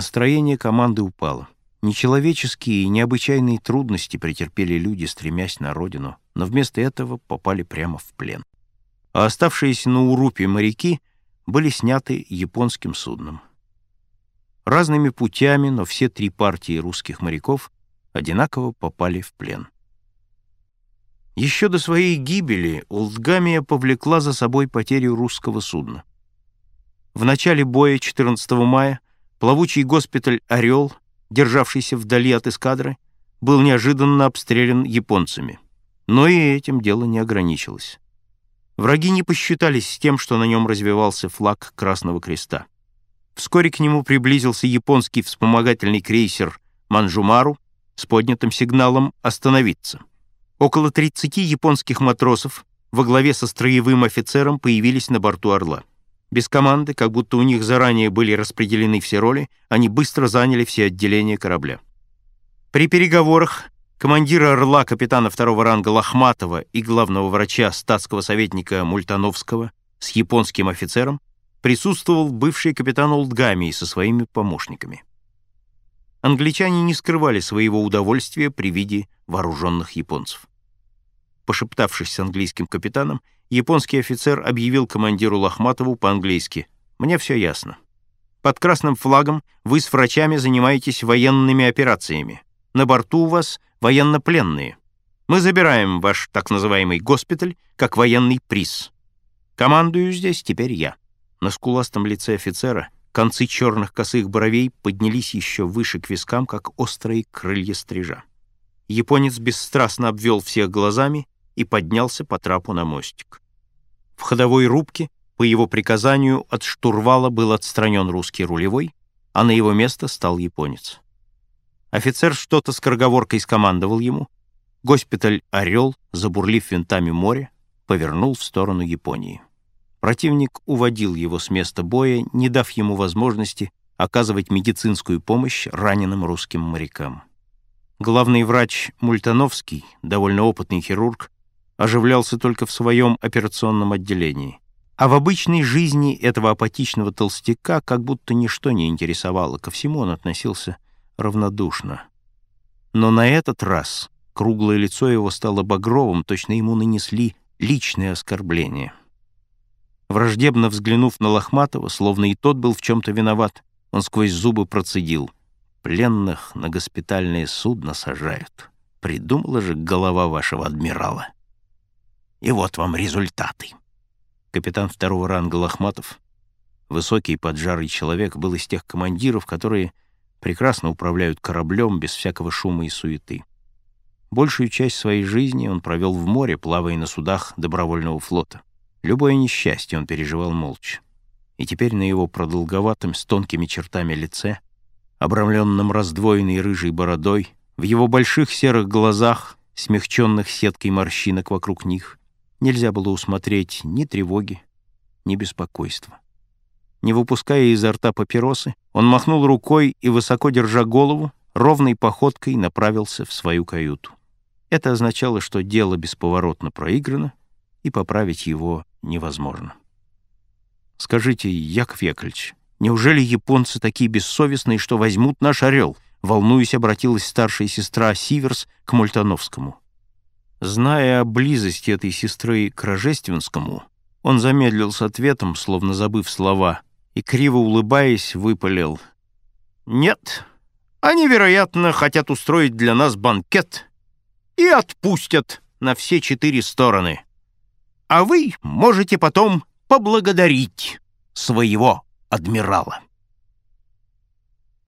Настроение команды упало. Нечеловеческие и необычайные трудности претерпели люди, стремясь на родину, но вместо этого попали прямо в плен. А оставшиеся на Урупе моряки были сняты японским судном. Разными путями, но все три партии русских моряков одинаково попали в плен. Еще до своей гибели Улдгамия повлекла за собой потерю русского судна. В начале боя 14 мая плавучий госпиталь «Орел», державшийся вдали от эскадры, был неожиданно обстрелян японцами. Но и этим дело не ограничилось. Враги не посчитались с тем, что на нем развивался флаг Красного Креста. Вскоре к нему приблизился японский вспомогательный крейсер «Манжумару» с поднятым сигналом «Остановиться». Около 30 японских матросов во главе со строевым офицером появились на борту «Орла». Без команды, как будто у них заранее были распределены все роли, они быстро заняли все отделения корабля. При переговорах командира «Орла» капитана второго ранга Лохматова и главного врача статского советника Мультановского с японским офицером присутствовал бывший капитан Олдгамии со своими помощниками. Англичане не скрывали своего удовольствия при виде вооруженных японцев. Пошептавшись с английским капитаном, японский офицер объявил командиру Лохматову по-английски «Мне все ясно. Под красным флагом вы с врачами занимаетесь военными операциями. На борту у вас военнопленные. Мы забираем ваш так называемый госпиталь как военный приз. Командую здесь теперь я». На скуластом лице офицера концы черных косых бровей поднялись еще выше к вискам, как острые крылья стрижа. Японец бесстрастно обвел всех глазами и поднялся по трапу на мостик. В ходовой рубке, по его приказанию, от штурвала был отстранен русский рулевой, а на его место стал японец. Офицер что-то с скороговоркой скомандовал ему. Госпиталь «Орел», забурлив винтами море, повернул в сторону Японии. Противник уводил его с места боя, не дав ему возможности оказывать медицинскую помощь раненым русским морякам. Главный врач Мультановский, довольно опытный хирург, оживлялся только в своем операционном отделении. А в обычной жизни этого апатичного толстяка как будто ничто не интересовало, ко всему он относился равнодушно. Но на этот раз круглое лицо его стало багровым, точно ему нанесли личное оскорбление. Враждебно взглянув на Лохматова, словно и тот был в чем-то виноват, он сквозь зубы процедил. «Пленных на госпитальное судно сажают. Придумала же голова вашего адмирала. И вот вам результаты». Капитан второго ранга Лохматов, высокий поджарый человек, был из тех командиров, которые прекрасно управляют кораблем без всякого шума и суеты. Большую часть своей жизни он провел в море, плавая на судах добровольного флота. Любое несчастье он переживал молча. И теперь на его продолговатом с тонкими чертами лице, обрамленном раздвоенной рыжей бородой, в его больших серых глазах, смягченных сеткой морщинок вокруг них, нельзя было усмотреть ни тревоги, ни беспокойства. Не выпуская изо рта папиросы, он махнул рукой и, высоко держа голову, ровной походкой направился в свою каюту. Это означало, что дело бесповоротно проиграно, и поправить его невозможно. «Скажите, Яков Яковлевич, неужели японцы такие бессовестные, что возьмут наш орел?» Волнуясь, обратилась старшая сестра Сиверс к Мультановскому. Зная о близости этой сестры к Рожественскому, он замедлил с ответом, словно забыв слова, и, криво улыбаясь, выпалил. «Нет, они, вероятно, хотят устроить для нас банкет и отпустят на все четыре стороны» а вы можете потом поблагодарить своего адмирала.